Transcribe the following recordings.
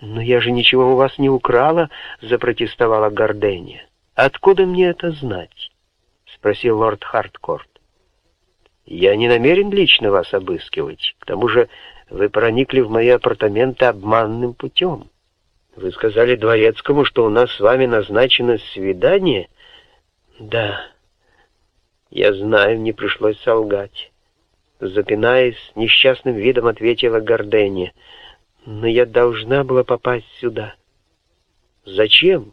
«Но я же ничего у вас не украла», — запротестовала Гордения. «Откуда мне это знать?» — спросил лорд Харткорт. «Я не намерен лично вас обыскивать. К тому же вы проникли в мои апартаменты обманным путем. Вы сказали дворецкому, что у нас с вами назначено свидание?» «Да, я знаю, не пришлось солгать». Запинаясь, несчастным видом ответила Гордения — но я должна была попасть сюда. Зачем?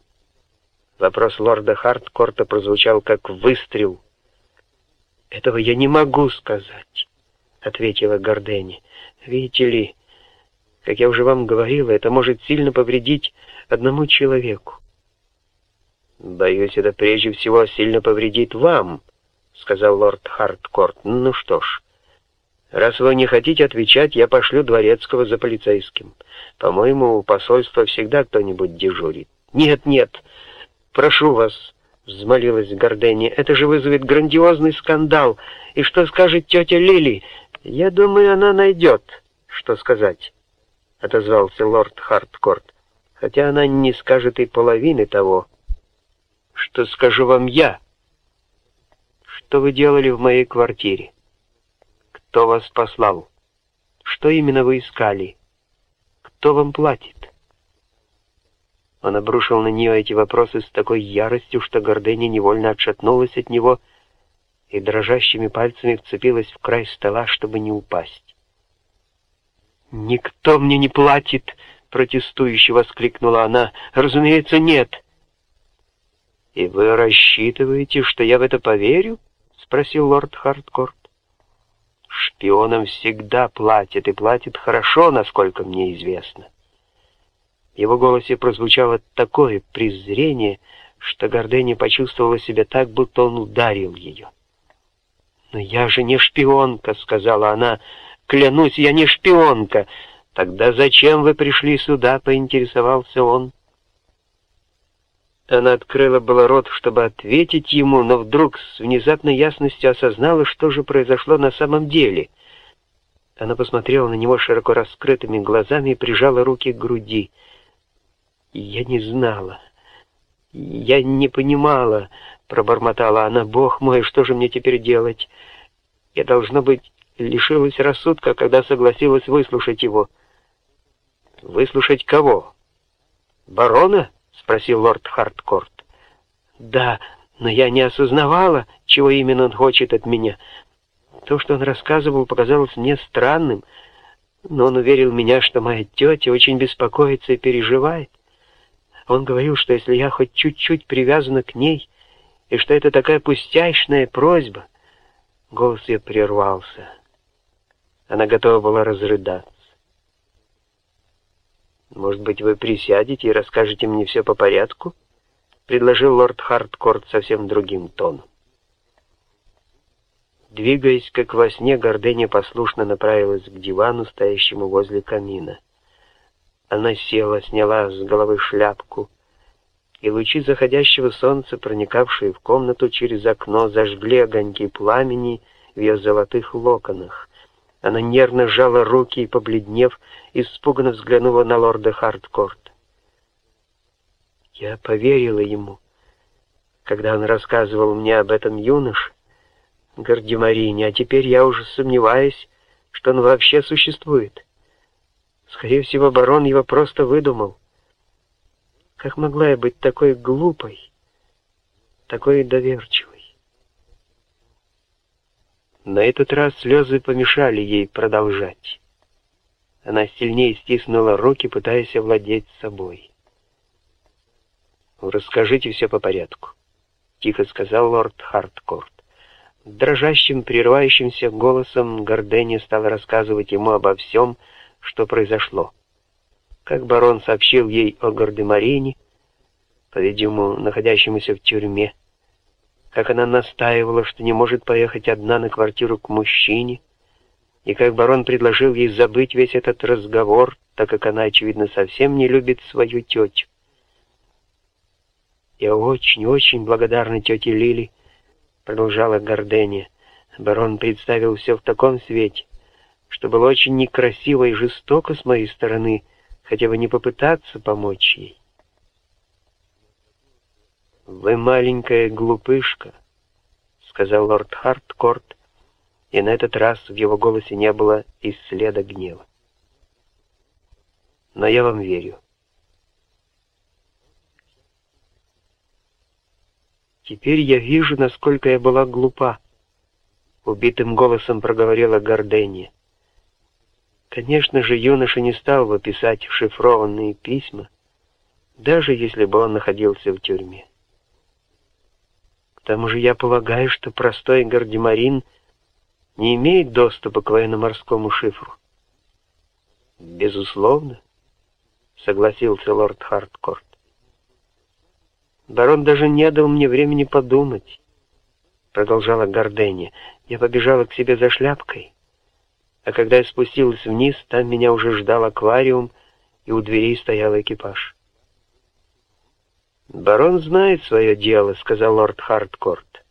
Вопрос лорда Харткорта прозвучал как выстрел. Этого я не могу сказать, ответила Гордени. Видите ли, как я уже вам говорила, это может сильно повредить одному человеку. Боюсь, это прежде всего сильно повредит вам, сказал лорд Харткорт. Ну что ж, Раз вы не хотите отвечать, я пошлю дворецкого за полицейским. По-моему, у посольства всегда кто-нибудь дежурит. Нет, нет, прошу вас, взмолилась Гордени, это же вызовет грандиозный скандал. И что скажет тетя Лили? Я думаю, она найдет, что сказать, отозвался лорд Харткорт. Хотя она не скажет и половины того, что скажу вам я. Что вы делали в моей квартире? Кто вас послал? Что именно вы искали? Кто вам платит?» Он обрушил на нее эти вопросы с такой яростью, что Гордыня невольно отшатнулась от него и дрожащими пальцами вцепилась в край стола, чтобы не упасть. «Никто мне не платит!» — протестующе воскликнула она. «Разумеется, нет!» «И вы рассчитываете, что я в это поверю?» — спросил лорд Хардкорт. Шпионам всегда платят, и платят хорошо, насколько мне известно. В его голосе прозвучало такое презрение, что Гордыня почувствовала себя так, будто он ударил ее. «Но я же не шпионка», — сказала она. «Клянусь, я не шпионка». «Тогда зачем вы пришли сюда?» — поинтересовался он. Она открыла было рот, чтобы ответить ему, но вдруг с внезапной ясностью осознала, что же произошло на самом деле. Она посмотрела на него широко раскрытыми глазами и прижала руки к груди. «Я не знала. Я не понимала», — пробормотала она. «Бог мой, что же мне теперь делать? Я, должно быть, лишилась рассудка, когда согласилась выслушать его». «Выслушать кого? Барона?» — спросил лорд Харткорт. «Да, но я не осознавала, чего именно он хочет от меня. То, что он рассказывал, показалось мне странным, но он уверил меня, что моя тетя очень беспокоится и переживает. Он говорил, что если я хоть чуть-чуть привязана к ней, и что это такая пустяшная просьба...» Голос ее прервался. Она готова была разрыдаться. «Может быть, вы присядете и расскажете мне все по порядку?» — предложил лорд Харткорт совсем другим тоном. Двигаясь, как во сне, Гордыня послушно направилась к дивану, стоящему возле камина. Она села, сняла с головы шляпку, и лучи заходящего солнца, проникавшие в комнату через окно, зажгли огоньки пламени в ее золотых локонах. Она нервно сжала руки и, побледнев, испуганно взглянула на лорда Хардкорт. Я поверила ему, когда он рассказывал мне об этом юноше, Гардемарине, а теперь я уже сомневаюсь, что он вообще существует. Скорее всего, барон его просто выдумал. Как могла я быть такой глупой, такой доверчивой? На этот раз слезы помешали ей продолжать. Она сильнее стиснула руки, пытаясь овладеть собой. «Расскажите все по порядку», — тихо сказал лорд Харткорт. Дрожащим, прерывающимся голосом Гордени стала рассказывать ему обо всем, что произошло. Как барон сообщил ей о Гордемарине, по-видимому, находящемуся в тюрьме, как она настаивала, что не может поехать одна на квартиру к мужчине, и как барон предложил ей забыть весь этот разговор, так как она, очевидно, совсем не любит свою тетю. «Я очень-очень благодарна тете Лили», — продолжала Гордения. Барон представил все в таком свете, что было очень некрасиво и жестоко с моей стороны хотя бы не попытаться помочь ей. «Вы маленькая глупышка», — сказал лорд Харткорт, и на этот раз в его голосе не было и следа гнева. «Но я вам верю». «Теперь я вижу, насколько я была глупа», — убитым голосом проговорила Гордения. Конечно же, юноша не стал бы писать шифрованные письма, даже если бы он находился в тюрьме. К тому же я полагаю, что простой гардемарин не имеет доступа к военно-морскому шифру. Безусловно, согласился лорд Харткорт. Барон даже не дал мне времени подумать, продолжала Гордения. Я побежала к себе за шляпкой. А когда я спустилась вниз, там меня уже ждал аквариум, и у дверей стоял экипаж. «Барон знает свое дело», — сказал лорд Харткорт.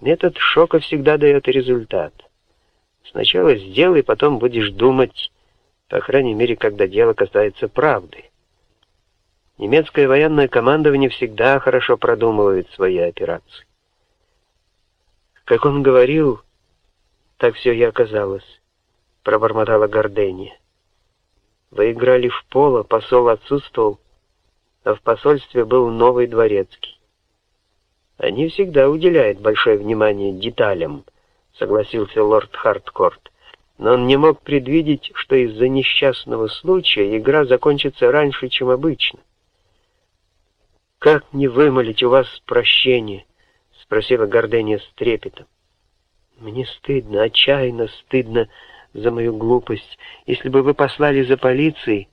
«Метод шока всегда дает результат. Сначала сделай, потом будешь думать, по крайней мере, когда дело касается правды. Немецкое военное командование всегда хорошо продумывает свои операции. Как он говорил, так все и оказалось пробормотала Гордения. Вы играли в поло, посол отсутствовал, а в посольстве был новый дворецкий. Они всегда уделяют большое внимание деталям, согласился лорд Харткорт. Но он не мог предвидеть, что из-за несчастного случая игра закончится раньше, чем обычно. «Как не вымолить у вас прощение?» — спросила Гордения с трепетом. «Мне стыдно, отчаянно стыдно за мою глупость. Если бы вы послали за полицией,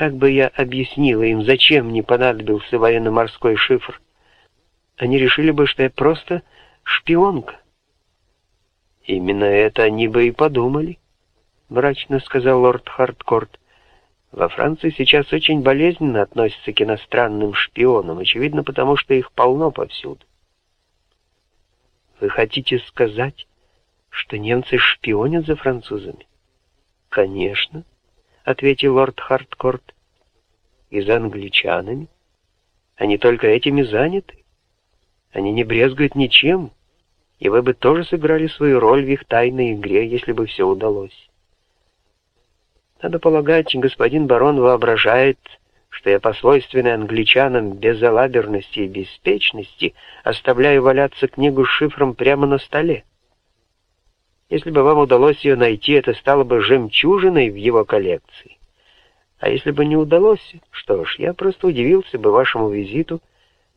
как бы я объяснила им, зачем мне понадобился военно-морской шифр? Они решили бы, что я просто шпионка. Именно это они бы и подумали, мрачно сказал лорд Харткорт. Во Франции сейчас очень болезненно относятся к иностранным шпионам, очевидно, потому что их полно повсюду. Вы хотите сказать, что немцы шпионят за французами? Конечно, ответил лорд Харткорт. И за англичанами. Они только этими заняты. Они не брезгуют ничем, и вы бы тоже сыграли свою роль в их тайной игре, если бы все удалось. Надо полагать, господин барон воображает, что я по свойственной англичанам безалаберности и беспечности оставляю валяться книгу с шифром прямо на столе. Если бы вам удалось ее найти, это стало бы жемчужиной в его коллекции. А если бы не удалось, что ж, я просто удивился бы вашему визиту,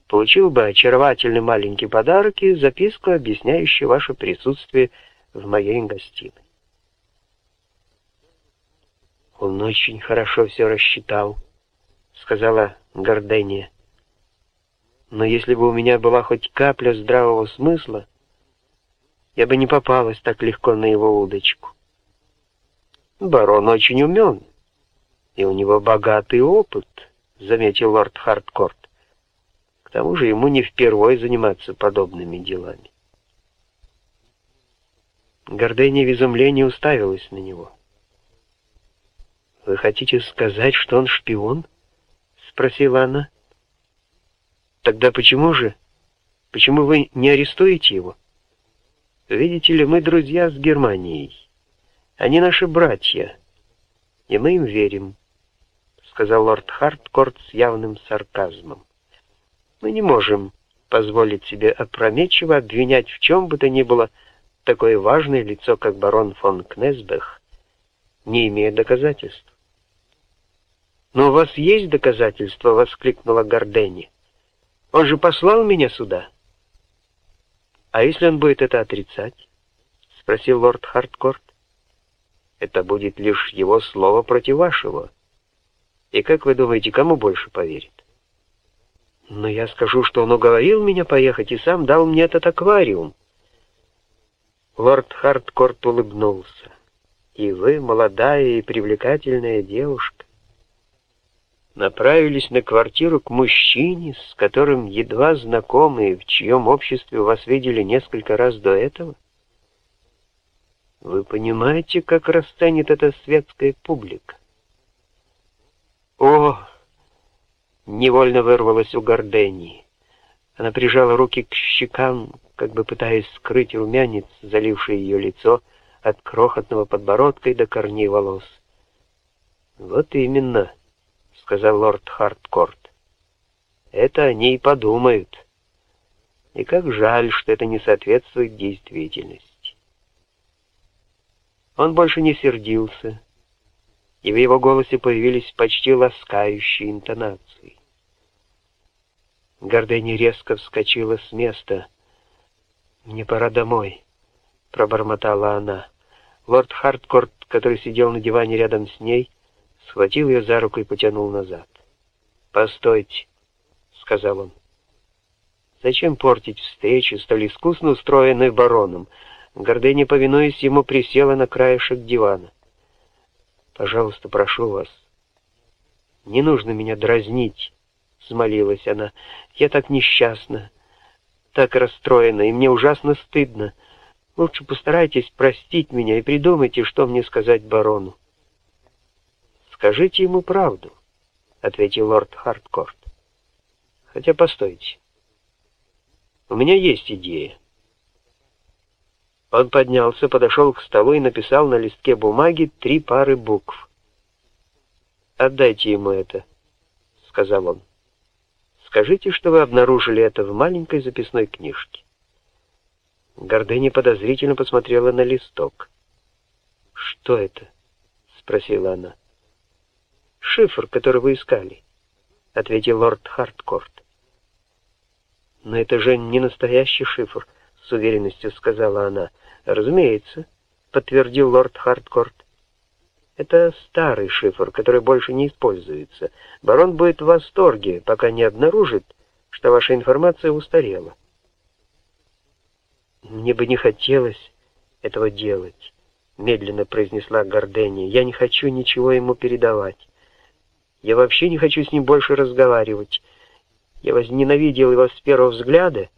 получил бы очаровательный маленький подарок и записку, объясняющую ваше присутствие в моей гостиной. Он очень хорошо все рассчитал, сказала Гордения. Но если бы у меня была хоть капля здравого смысла, я бы не попалась так легко на его удочку. Барон очень умен, и у него богатый опыт, заметил лорд Харткорт. К тому же ему не впервой заниматься подобными делами. Гордыня в изумлении уставилась на него. «Вы хотите сказать, что он шпион?» — спросила она. «Тогда почему же? Почему вы не арестуете его?» Видите ли, мы друзья с Германией. Они наши братья, и мы им верим, сказал лорд Харткорт с явным сарказмом. Мы не можем позволить себе опрометчиво обвинять в чем бы то ни было такое важное лицо, как барон фон Кнесбех, не имея доказательств. «Но у вас есть доказательства?» — воскликнула Гордени. «Он же послал меня сюда». «А если он будет это отрицать?» — спросил лорд Харткорт. «Это будет лишь его слово против вашего. И как вы думаете, кому больше поверит?» «Но я скажу, что он уговорил меня поехать и сам дал мне этот аквариум». Лорд Харткорт улыбнулся. «И вы, молодая и привлекательная девушка, направились на квартиру к мужчине, с которым едва знакомы, в чьем обществе вас видели несколько раз до этого? Вы понимаете, как расценит эта светская публика? «О!» — невольно вырвалось у Гордении. Она прижала руки к щекам, как бы пытаясь скрыть румянец, заливший ее лицо от крохотного подбородка и до корней волос. «Вот именно», — сказал лорд Харткорт. «Это они и подумают. И как жаль, что это не соответствует действительности». Он больше не сердился, и в его голосе появились почти ласкающие интонации. Гордени резко вскочила с места. «Мне пора домой», — пробормотала она. Лорд Харткорт, который сидел на диване рядом с ней, схватил ее за руку и потянул назад. «Постойте», — сказал он. «Зачем портить встречу, столь искусно устроенной бароном?» Гордыня, повинуясь ему, присела на краешек дивана. «Пожалуйста, прошу вас, не нужно меня дразнить», — смолилась она. «Я так несчастна, так расстроена, и мне ужасно стыдно. Лучше постарайтесь простить меня и придумайте, что мне сказать барону». «Скажите ему правду», — ответил лорд Харткорт. «Хотя постойте. У меня есть идея». Он поднялся, подошел к столу и написал на листке бумаги три пары букв. «Отдайте ему это», — сказал он. «Скажите, что вы обнаружили это в маленькой записной книжке». Гордыня подозрительно посмотрела на листок. «Что это?» — спросила она. «Шифр, который вы искали», — ответил лорд Харткорт. «Но это же не настоящий шифр», — с уверенностью сказала она. «Разумеется», — подтвердил лорд Харткорт. «Это старый шифр, который больше не используется. Барон будет в восторге, пока не обнаружит, что ваша информация устарела». «Мне бы не хотелось этого делать», — медленно произнесла Гордения. «Я не хочу ничего ему передавать. Я вообще не хочу с ним больше разговаривать. Я возненавидел его с первого взгляда,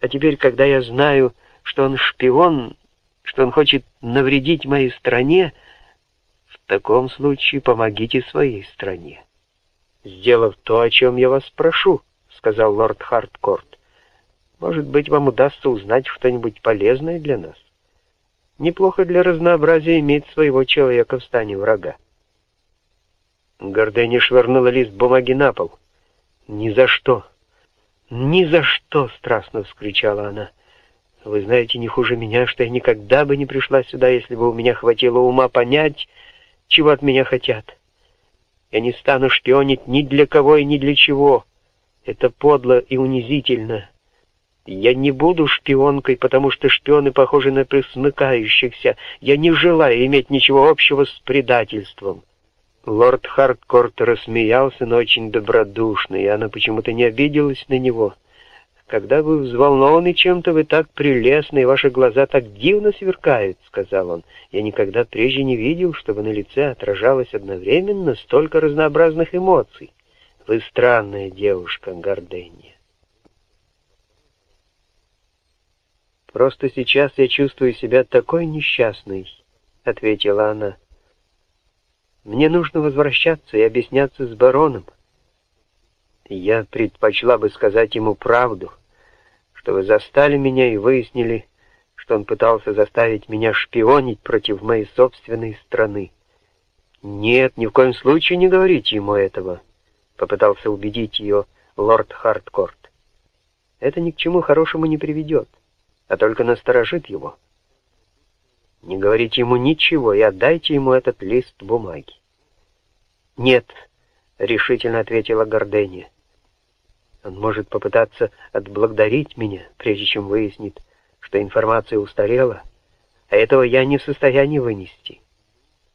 а теперь, когда я знаю, что он шпион, что он хочет навредить моей стране, в таком случае помогите своей стране. Сделав то, о чем я вас прошу, сказал лорд Харткорт. Может быть, вам удастся узнать что-нибудь полезное для нас. Неплохо для разнообразия иметь своего человека в стане врага. Гордыня швырнула лист бумаги на пол. «Ни за что! Ни за что!» — страстно вскричала она. Вы знаете не хуже меня, что я никогда бы не пришла сюда, если бы у меня хватило ума понять, чего от меня хотят. Я не стану шпионить ни для кого и ни для чего. Это подло и унизительно. Я не буду шпионкой, потому что шпионы похожи на присмыкающихся. Я не желаю иметь ничего общего с предательством. Лорд Харткорт рассмеялся, но очень добродушно, и она почему-то не обиделась на него. «Когда вы взволнованы чем-то, вы так прелестны, и ваши глаза так дивно сверкают», — сказал он. «Я никогда прежде не видел, чтобы на лице отражалось одновременно столько разнообразных эмоций. Вы странная девушка, Горденья». «Просто сейчас я чувствую себя такой несчастной», — ответила она. «Мне нужно возвращаться и объясняться с бароном. Я предпочла бы сказать ему правду, что вы застали меня и выяснили, что он пытался заставить меня шпионить против моей собственной страны. Нет, ни в коем случае не говорите ему этого, попытался убедить ее лорд Харткорт. Это ни к чему хорошему не приведет, а только насторожит его. Не говорите ему ничего и отдайте ему этот лист бумаги. «Нет», — решительно ответила Гордения. Он может попытаться отблагодарить меня, прежде чем выяснит, что информация устарела, а этого я не в состоянии вынести.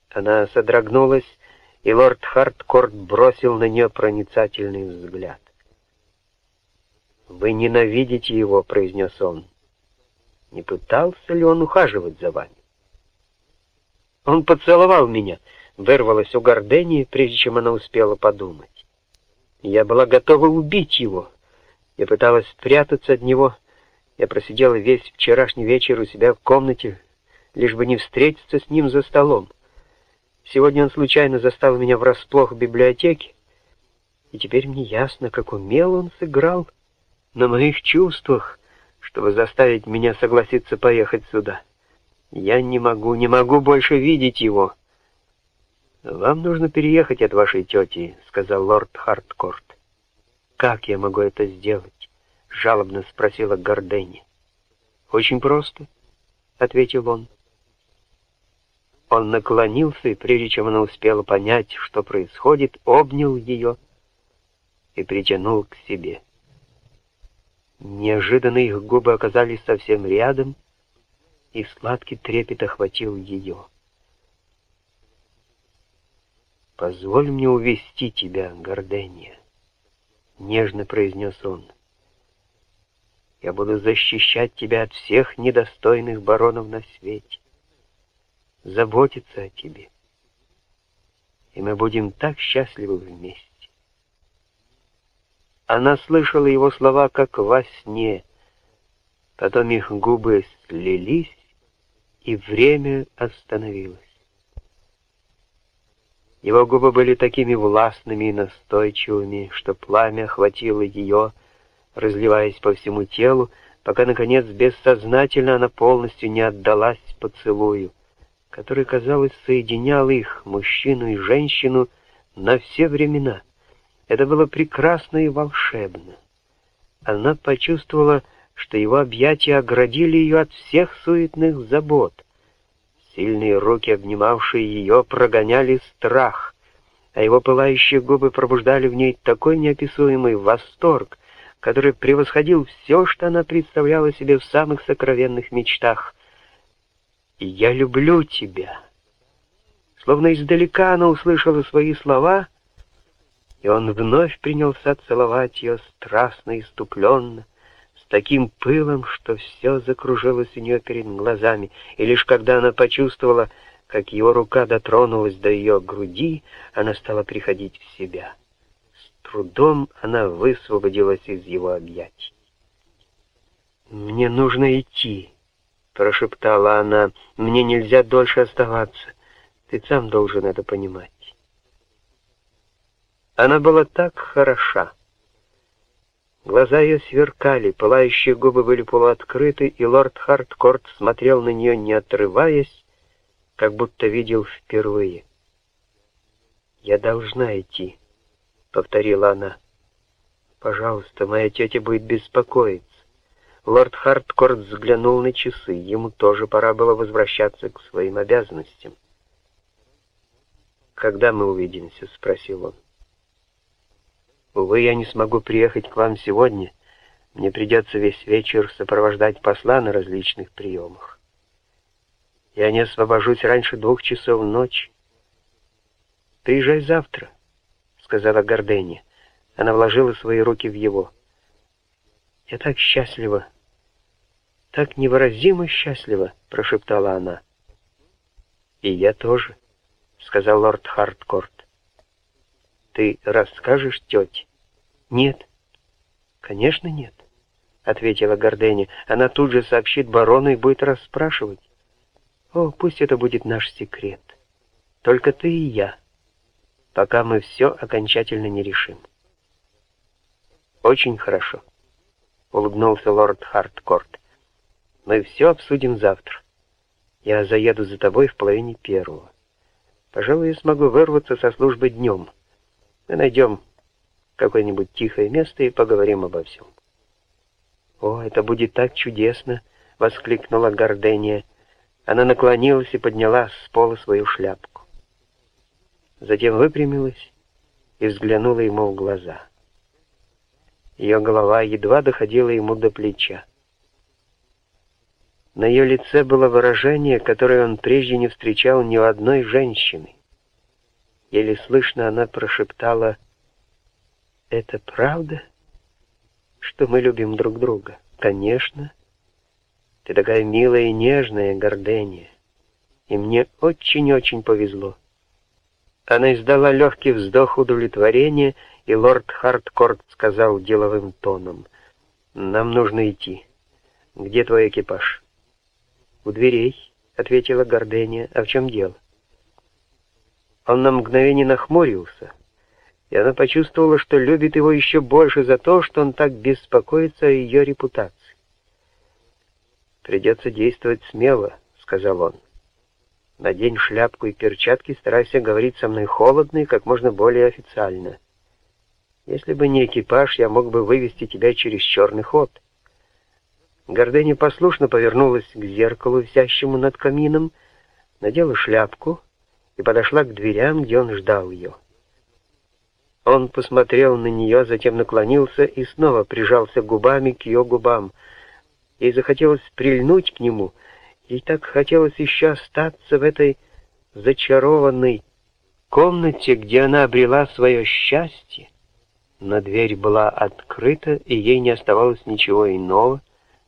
Она содрогнулась, и лорд Харткорт бросил на нее проницательный взгляд. «Вы ненавидите его», — произнес он. «Не пытался ли он ухаживать за вами?» «Он поцеловал меня», — вырвалось у Гордении, прежде чем она успела подумать. Я была готова убить его. Я пыталась спрятаться от него. Я просидела весь вчерашний вечер у себя в комнате, лишь бы не встретиться с ним за столом. Сегодня он случайно застал меня врасплох в библиотеке, И теперь мне ясно, как умело он сыграл на моих чувствах, чтобы заставить меня согласиться поехать сюда. Я не могу, не могу больше видеть его. «Вам нужно переехать от вашей тети», — сказал лорд Харткорт. «Как я могу это сделать?» — жалобно спросила Горденни. «Очень просто», — ответил он. Он наклонился, и прежде чем она успела понять, что происходит, обнял ее и притянул к себе. Неожиданно их губы оказались совсем рядом, и сладкий трепет охватил ее. «Позволь мне увести тебя, Гордения», — нежно произнес он. «Я буду защищать тебя от всех недостойных баронов на свете, заботиться о тебе, и мы будем так счастливы вместе». Она слышала его слова, как во сне. Потом их губы слились, и время остановилось. Его губы были такими властными и настойчивыми, что пламя охватило ее, разливаясь по всему телу, пока, наконец, бессознательно она полностью не отдалась поцелую, который, казалось, соединял их, мужчину и женщину, на все времена — это было прекрасно и волшебно. Она почувствовала, что его объятия оградили ее от всех суетных забот. Сильные руки, обнимавшие ее, прогоняли страх, а его пылающие губы пробуждали в ней такой неописуемый восторг, который превосходил все, что она представляла себе в самых сокровенных мечтах. «Я люблю тебя». Словно издалека она услышала свои слова — и он вновь принялся целовать ее страстно и иступленно, с таким пылом, что все закружилось у нее перед глазами, и лишь когда она почувствовала, как его рука дотронулась до ее груди, она стала приходить в себя. С трудом она высвободилась из его объятий. «Мне нужно идти», — прошептала она, — «мне нельзя дольше оставаться. Ты сам должен это понимать». Она была так хороша. Глаза ее сверкали, пылающие губы были полуоткрыты, и лорд Харткорт смотрел на нее, не отрываясь, как будто видел впервые. «Я должна идти», — повторила она. «Пожалуйста, моя тетя будет беспокоиться». Лорд Харткорт взглянул на часы. Ему тоже пора было возвращаться к своим обязанностям. «Когда мы увидимся?» — спросил он. Увы, я не смогу приехать к вам сегодня. Мне придется весь вечер сопровождать посла на различных приемах. Я не освобожусь раньше двух часов ночи. «Приезжай завтра», — сказала Гордения. Она вложила свои руки в его. «Я так счастлива, так невыразимо счастлива», — прошептала она. «И я тоже», — сказал лорд Харткорт. Ты расскажешь тете? Нет. Конечно, нет, ответила Гордени. Она тут же сообщит барону и будет расспрашивать. О, пусть это будет наш секрет. Только ты и я, пока мы все окончательно не решим. Очень хорошо, улыбнулся лорд Харткорт. Мы все обсудим завтра. Я заеду за тобой в половине первого. Пожалуй, я смогу вырваться со службы днем. Мы найдем какое-нибудь тихое место и поговорим обо всем. «О, это будет так чудесно!» — воскликнула Гордения. Она наклонилась и подняла с пола свою шляпку. Затем выпрямилась и взглянула ему в глаза. Ее голова едва доходила ему до плеча. На ее лице было выражение, которое он прежде не встречал ни у одной женщины. Еле слышно она прошептала, «Это правда, что мы любим друг друга?» «Конечно. Ты такая милая и нежная, Гордения, и мне очень-очень повезло». Она издала легкий вздох удовлетворения, и лорд Харткорт сказал деловым тоном, «Нам нужно идти. Где твой экипаж?» «У дверей», — ответила Гордения. «А в чем дело?» Он на мгновение нахмурился, и она почувствовала, что любит его еще больше за то, что он так беспокоится о ее репутации. «Придется действовать смело», — сказал он. «Надень шляпку и перчатки, старайся говорить со мной холодно и как можно более официально. Если бы не экипаж, я мог бы вывести тебя через черный ход». Гордыня послушно повернулась к зеркалу, висящему над камином, надела шляпку и подошла к дверям, где он ждал ее. Он посмотрел на нее, затем наклонился и снова прижался губами к ее губам. Ей захотелось прильнуть к нему, ей так хотелось еще остаться в этой зачарованной комнате, где она обрела свое счастье. Но дверь была открыта, и ей не оставалось ничего иного,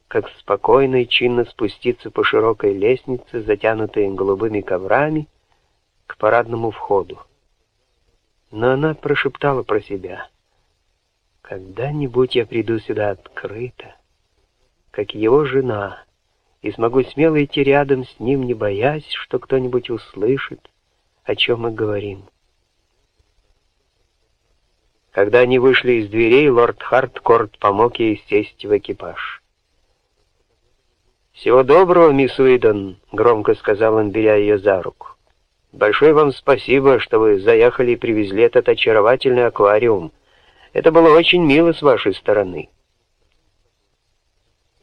как спокойно и чинно спуститься по широкой лестнице, затянутой голубыми коврами, к парадному входу. Но она прошептала про себя. «Когда-нибудь я приду сюда открыто, как его жена, и смогу смело идти рядом с ним, не боясь, что кто-нибудь услышит, о чем мы говорим». Когда они вышли из дверей, лорд Харткорт помог ей сесть в экипаж. «Всего доброго, мисс Уидон», — громко сказал он, беря ее за руку. Большое вам спасибо, что вы заехали и привезли этот очаровательный аквариум. Это было очень мило с вашей стороны.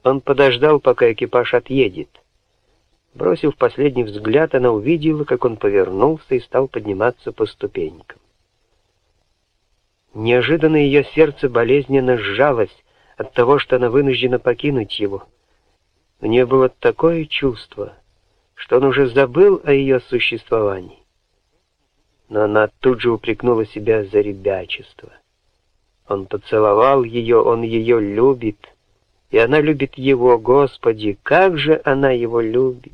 Он подождал, пока экипаж отъедет. Бросив последний взгляд, она увидела, как он повернулся и стал подниматься по ступенькам. Неожиданно ее сердце болезненно сжалось от того, что она вынуждена покинуть его. У нее было такое чувство — что он уже забыл о ее существовании. Но она тут же упрекнула себя за ребячество. Он поцеловал ее, он ее любит, и она любит его, Господи, как же она его любит!